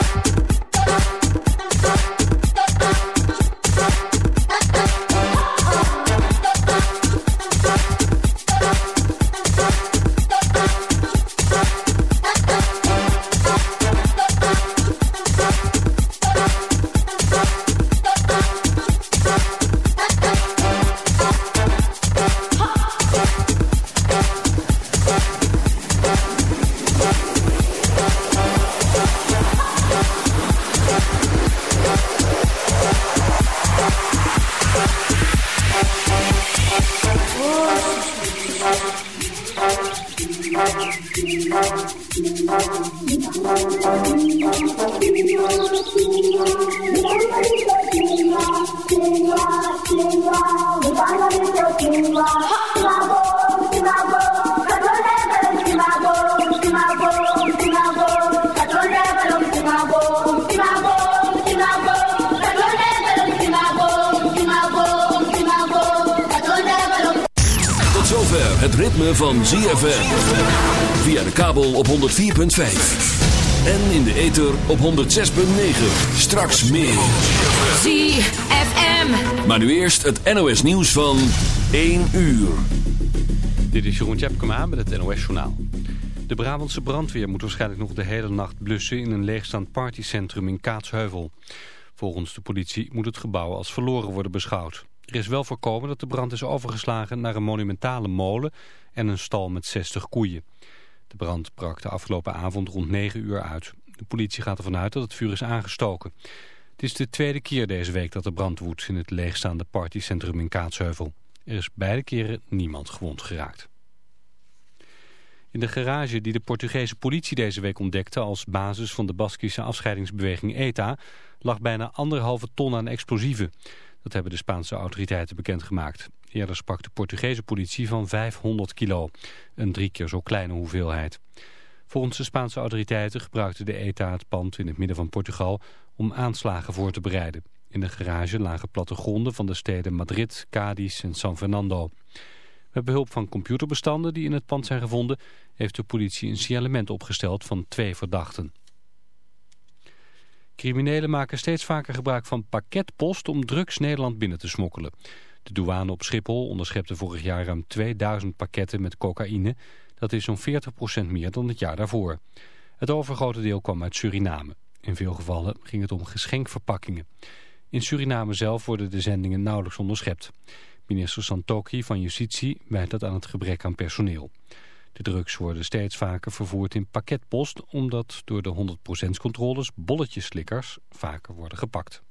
up. 106.9. Straks meer. ZFM. Maar nu eerst het NOS nieuws van 1 uur. Dit is Jeroen Tjepkema met het NOS Journaal. De Brabantse brandweer moet waarschijnlijk nog de hele nacht blussen... in een leegstaand partycentrum in Kaatsheuvel. Volgens de politie moet het gebouw als verloren worden beschouwd. Er is wel voorkomen dat de brand is overgeslagen naar een monumentale molen... en een stal met 60 koeien. De brand brak de afgelopen avond rond 9 uur uit. De politie gaat ervan uit dat het vuur is aangestoken. Het is de tweede keer deze week dat er brand woedt in het leegstaande partycentrum in Kaatsheuvel. Er is beide keren niemand gewond geraakt. In de garage die de Portugese politie deze week ontdekte als basis van de Baskische afscheidingsbeweging ETA lag bijna anderhalve ton aan explosieven. Dat hebben de Spaanse autoriteiten bekendgemaakt. Eerder sprak de Portugese politie van 500 kilo, een drie keer zo kleine hoeveelheid. Volgens de Spaanse autoriteiten gebruikte de ETA het pand in het midden van Portugal om aanslagen voor te bereiden. In de garage lagen plattegronden van de steden Madrid, Cadiz en San Fernando. Met behulp van computerbestanden die in het pand zijn gevonden... heeft de politie een signalement opgesteld van twee verdachten. Criminelen maken steeds vaker gebruik van pakketpost om drugs Nederland binnen te smokkelen. De douane op Schiphol onderschepte vorig jaar ruim 2000 pakketten met cocaïne... Dat is zo'n 40% meer dan het jaar daarvoor. Het overgrote deel kwam uit Suriname. In veel gevallen ging het om geschenkverpakkingen. In Suriname zelf worden de zendingen nauwelijks onderschept. Minister Santoki van Justitie wijt dat aan het gebrek aan personeel. De drugs worden steeds vaker vervoerd in pakketpost... omdat door de 100% controles bolletjeslikkers vaker worden gepakt.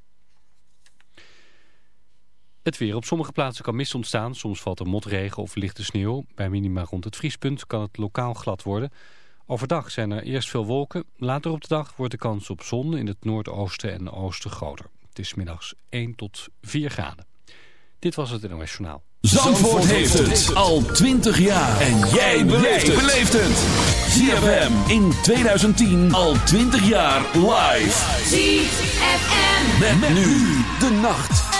Het weer. Op sommige plaatsen kan mist ontstaan. Soms valt er motregen of lichte sneeuw. Bij minima rond het vriespunt kan het lokaal glad worden. Overdag zijn er eerst veel wolken. Later op de dag wordt de kans op zon in het noordoosten en oosten groter. Het is middags 1 tot 4 graden. Dit was het NOS Journaal. Zandvoort, heeft het al 20 jaar. En jij beleeft het. ZFM in 2010 al 20 jaar live. ZFM. Met, nu de nacht.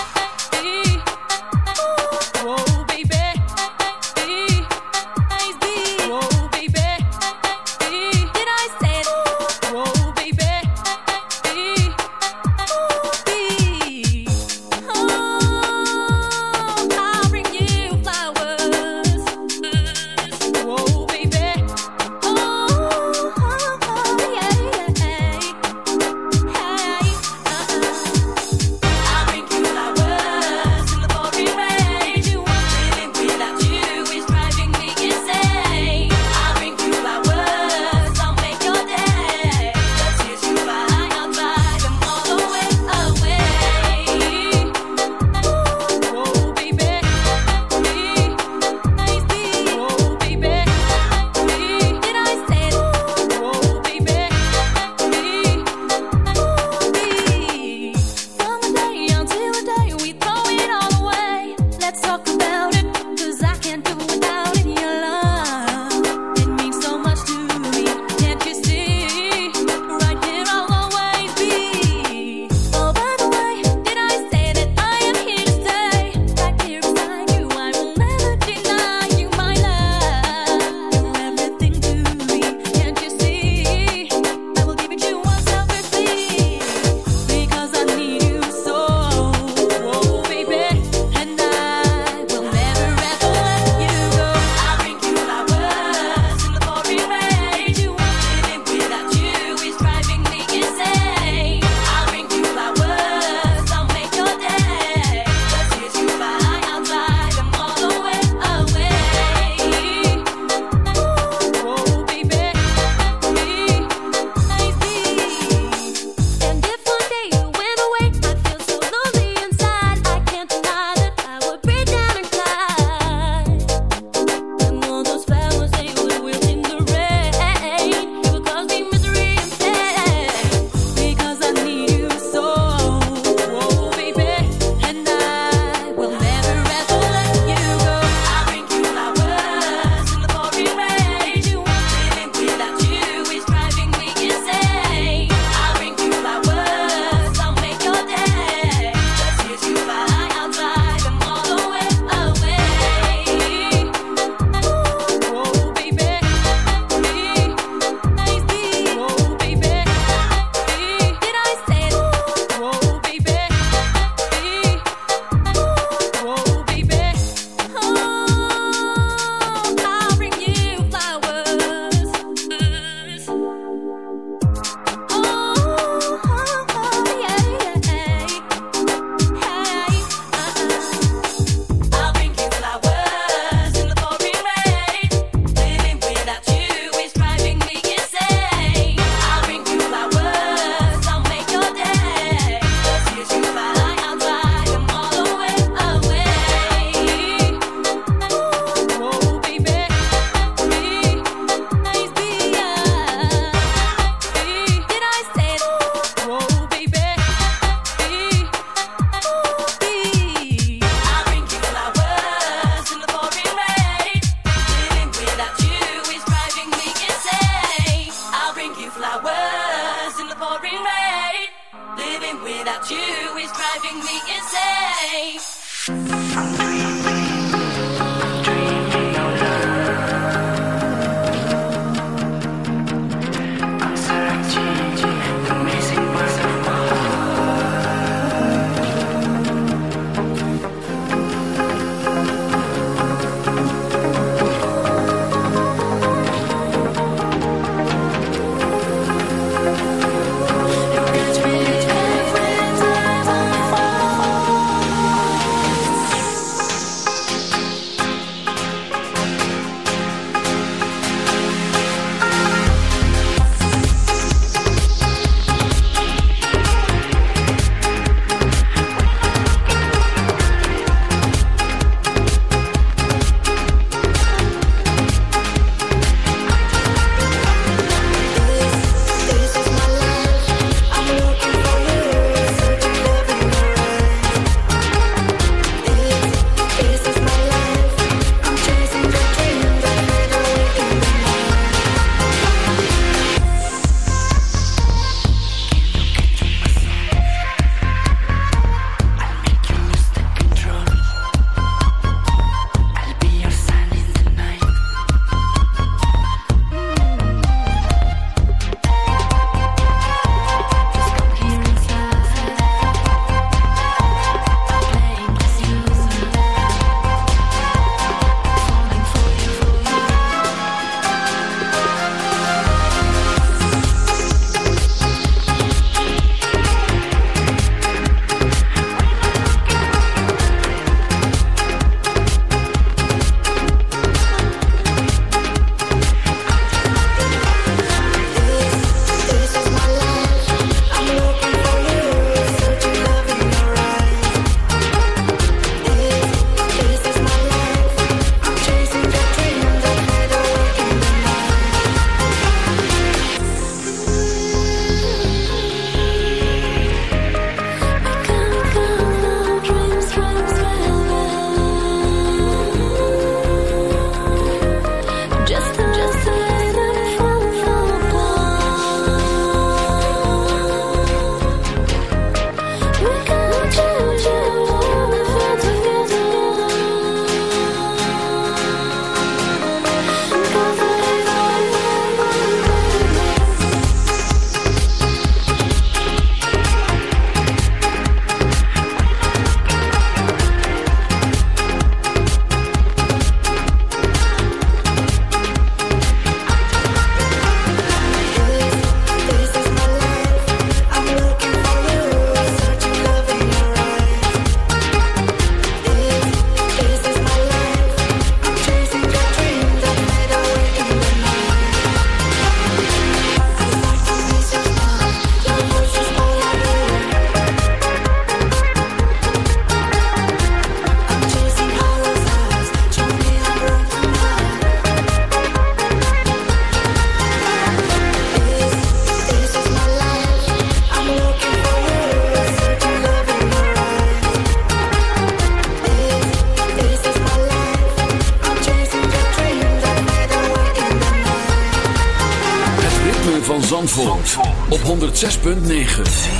6.9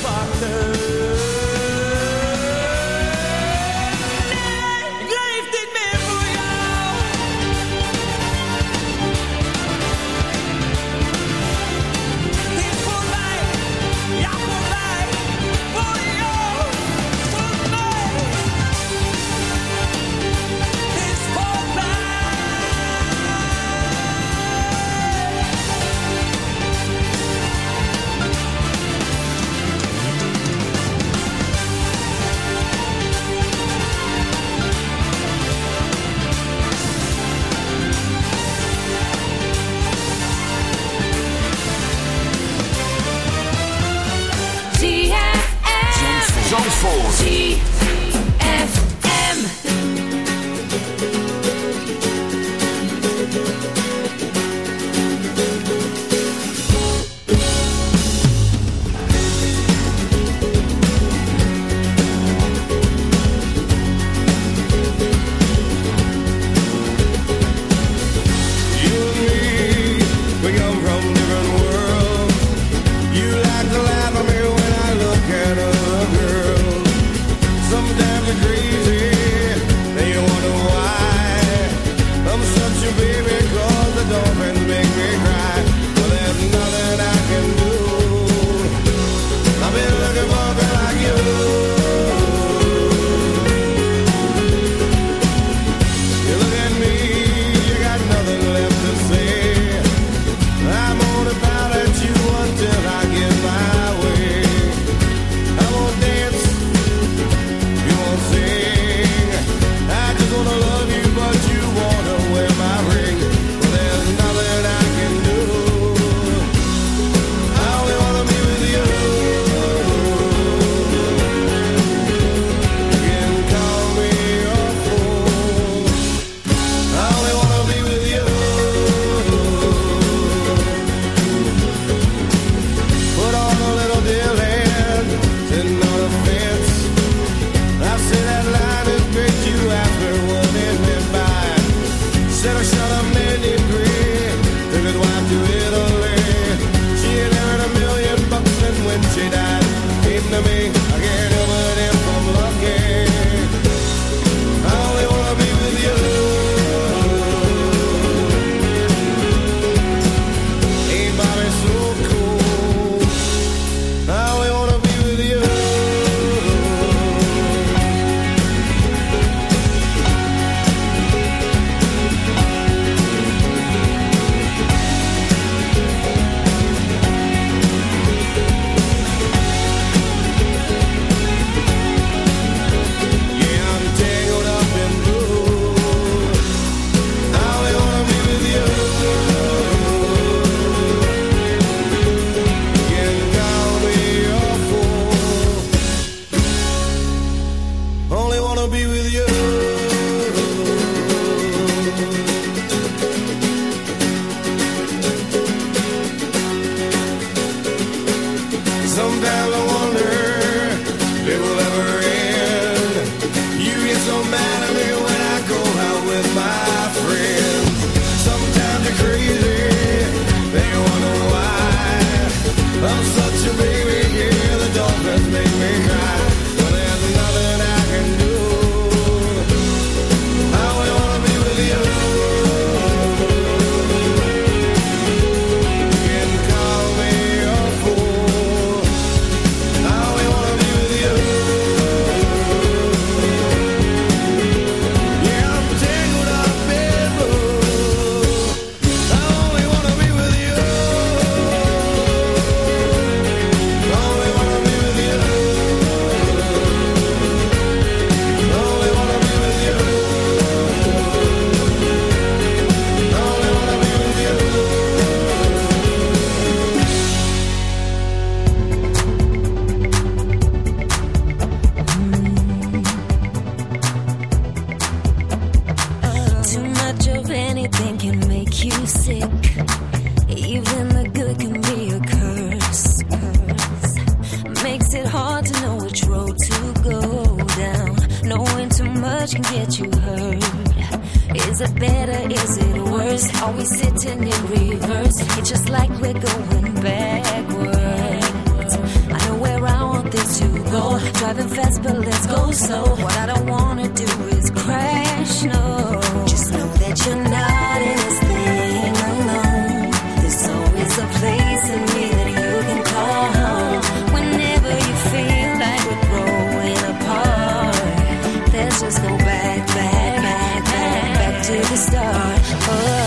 We're sitting in reverse. It's just like we're going backwards. I know where I want this to go. Driving fast, but let's go slow. What I don't wanna do is crash. No, just know that you're not in this thing alone. There's always a place in me that you can call home. Whenever you feel like we're growing apart, there's just no back, back, back, back, back to the start. Oh.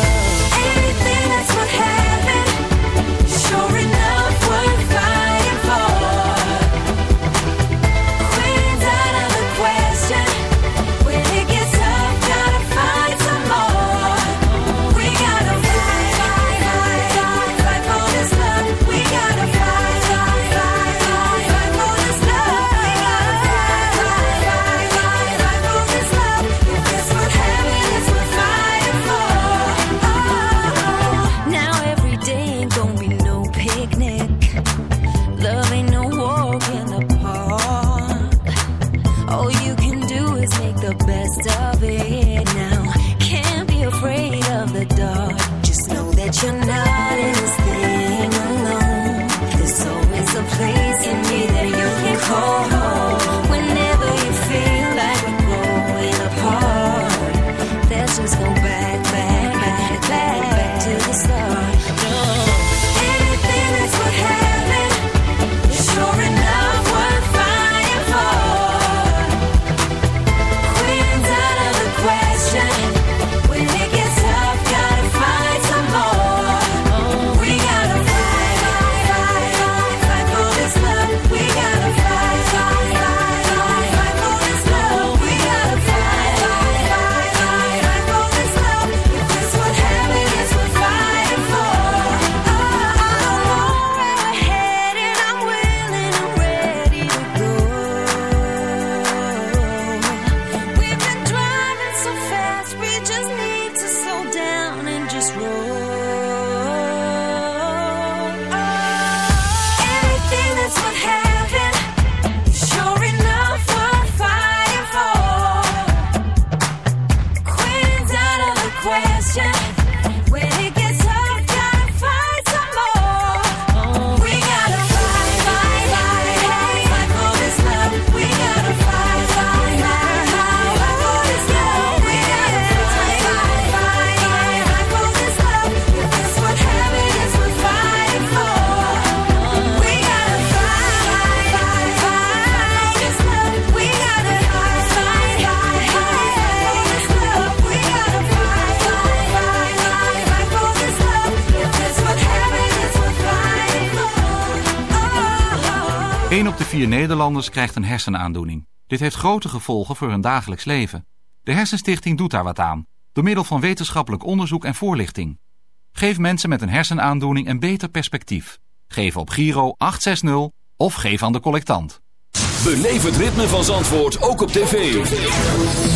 Nederlanders krijgt een hersenaandoening. Dit heeft grote gevolgen voor hun dagelijks leven. De Hersenstichting doet daar wat aan, door middel van wetenschappelijk onderzoek en voorlichting. Geef mensen met een hersenaandoening een beter perspectief. Geef op Giro 860 of geef aan de collectant. Beleef het ritme van Zandvoort ook op tv.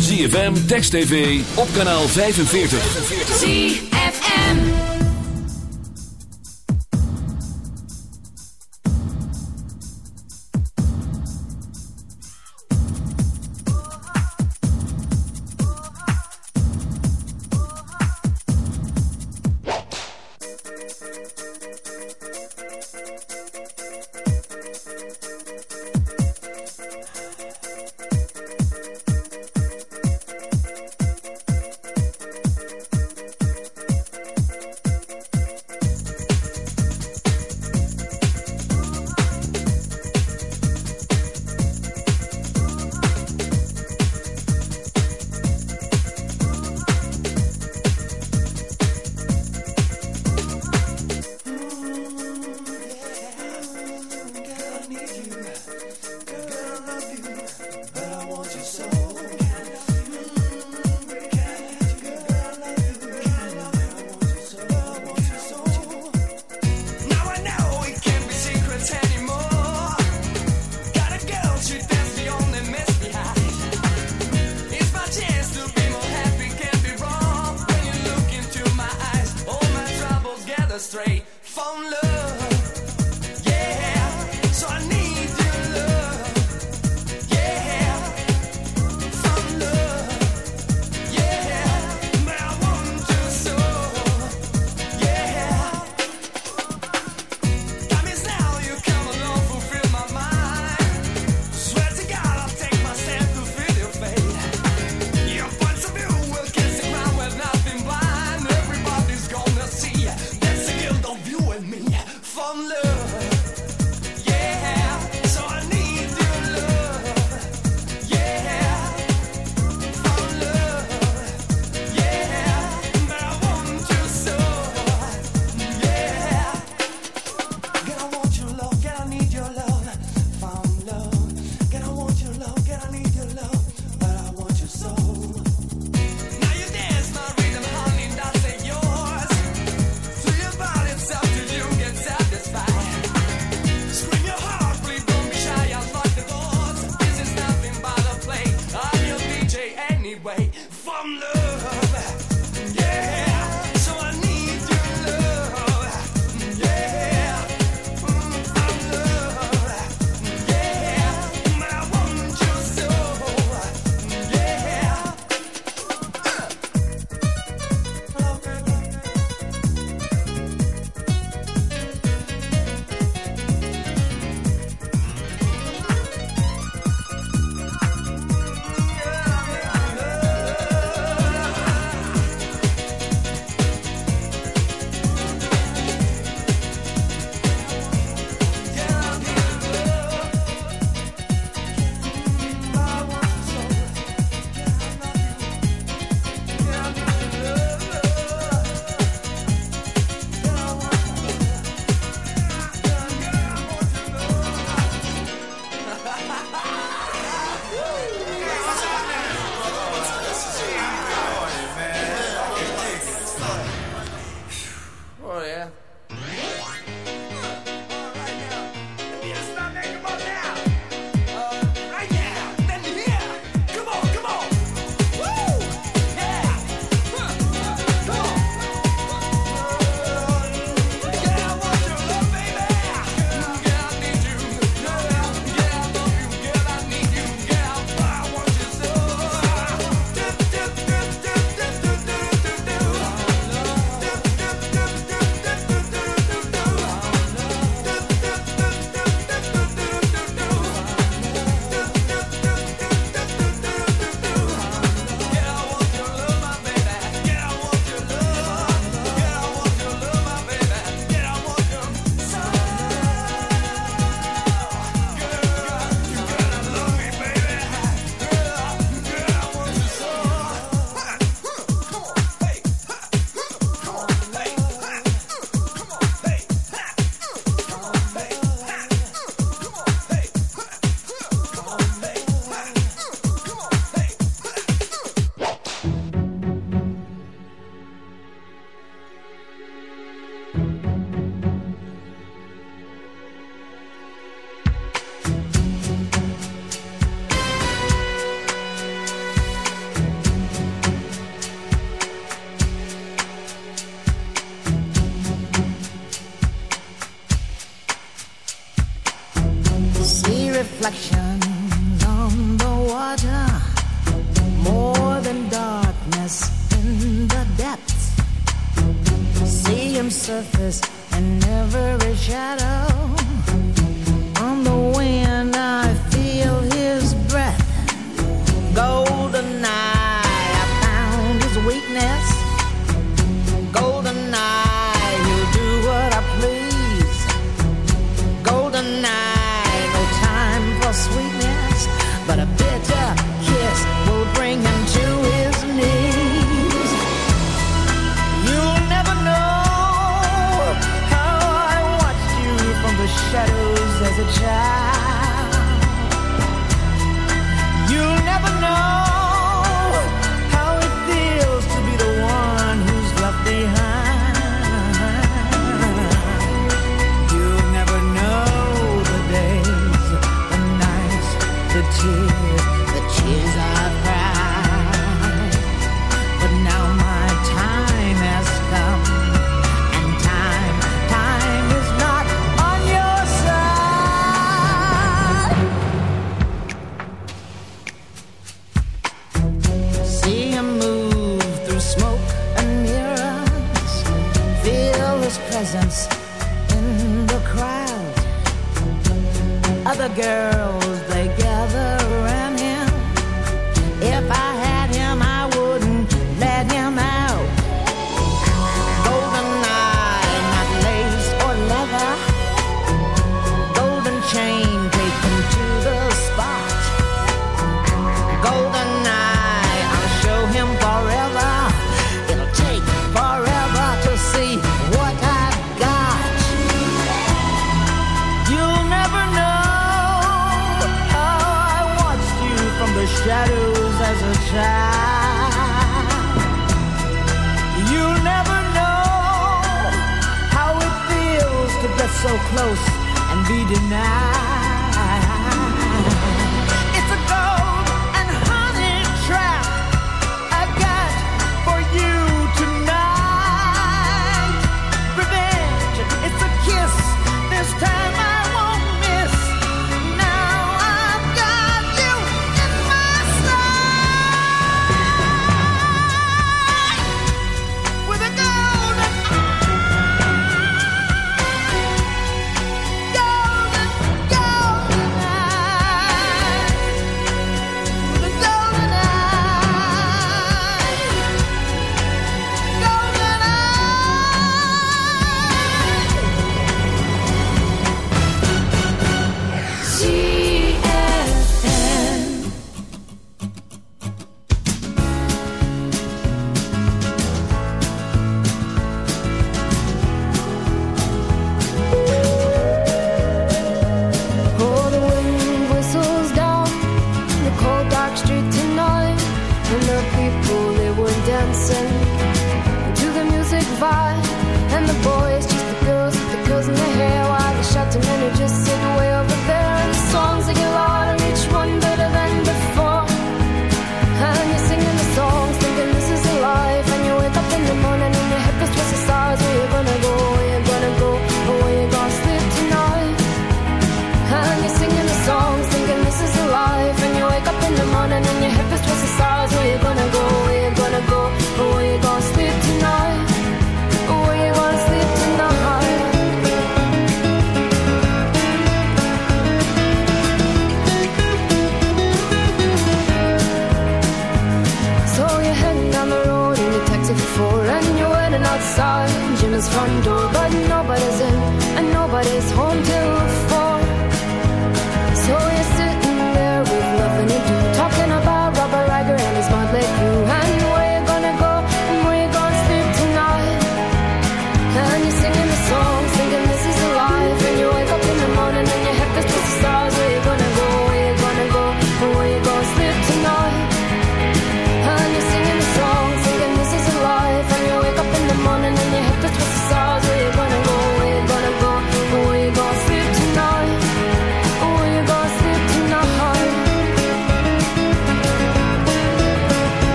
ZFM, Text TV, op kanaal 45. ZFM.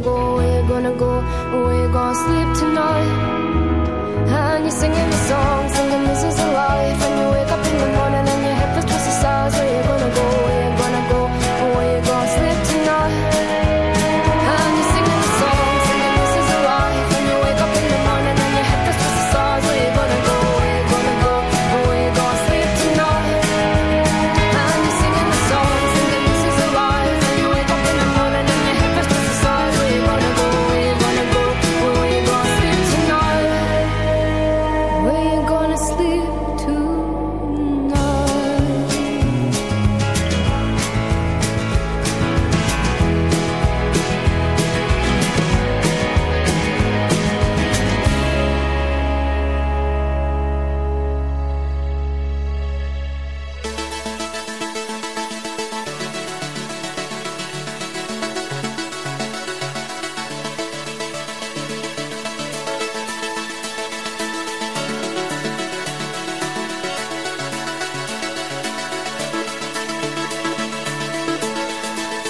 gonna go, we're gonna go, we're gonna sleep tonight.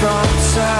from time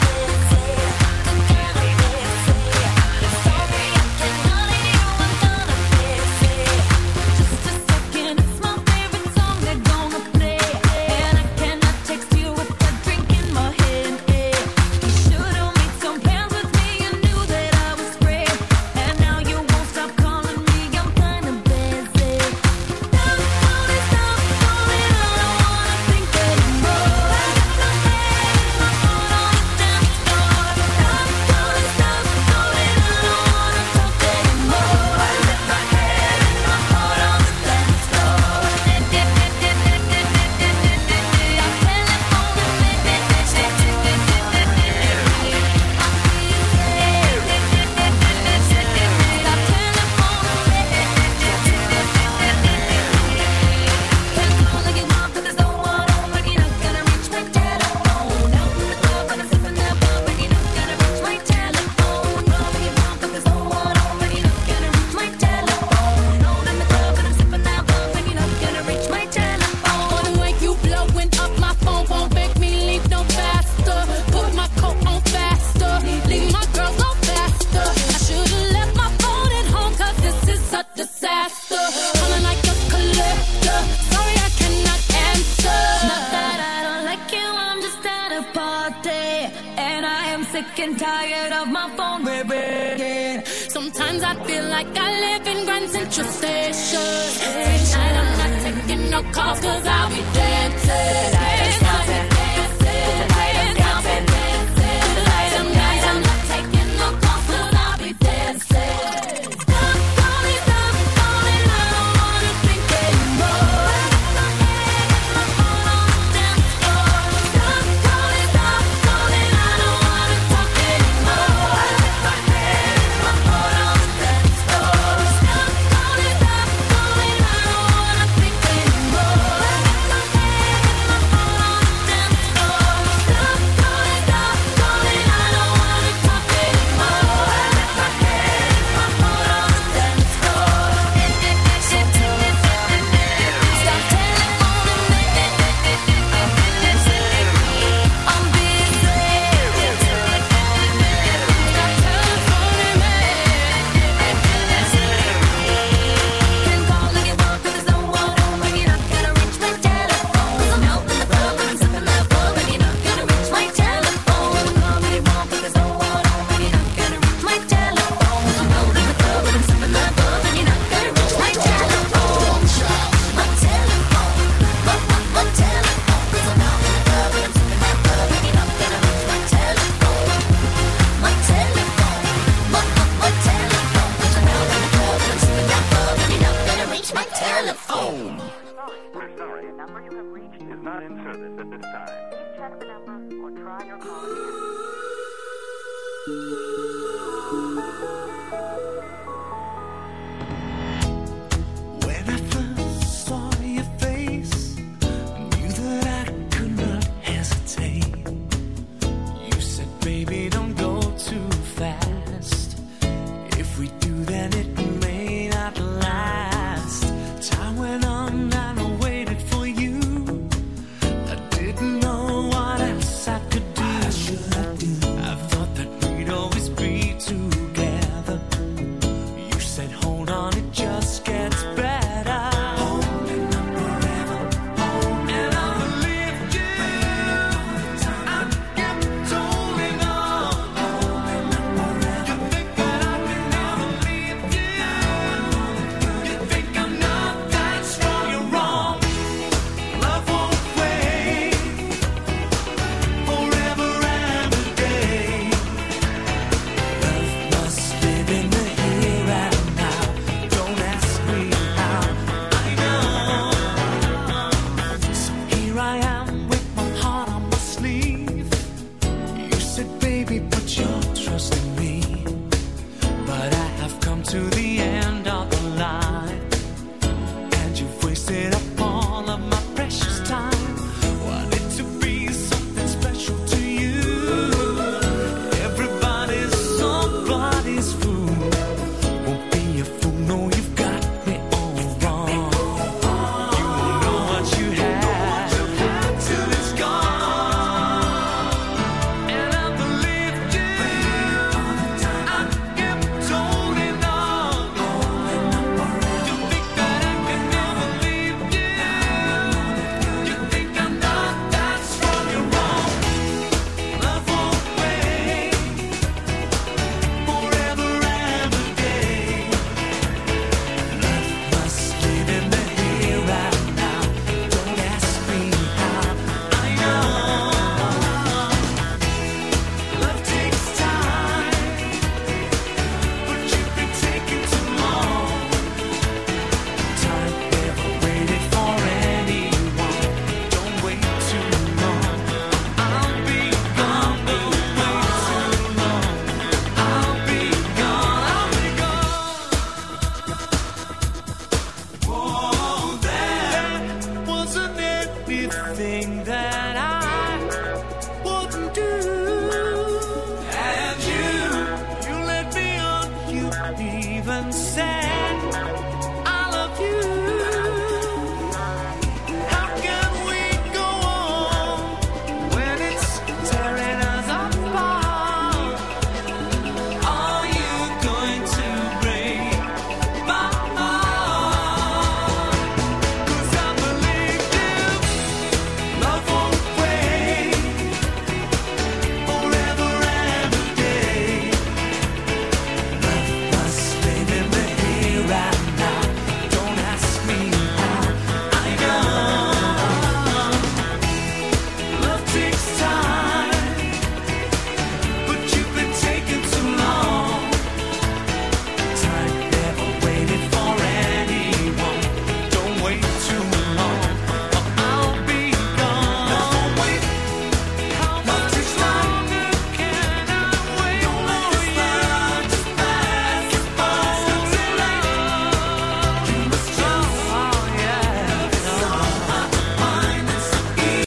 Like I live in Grand Central Station. Tonight I'm not taking no calls 'cause I'll be dancing.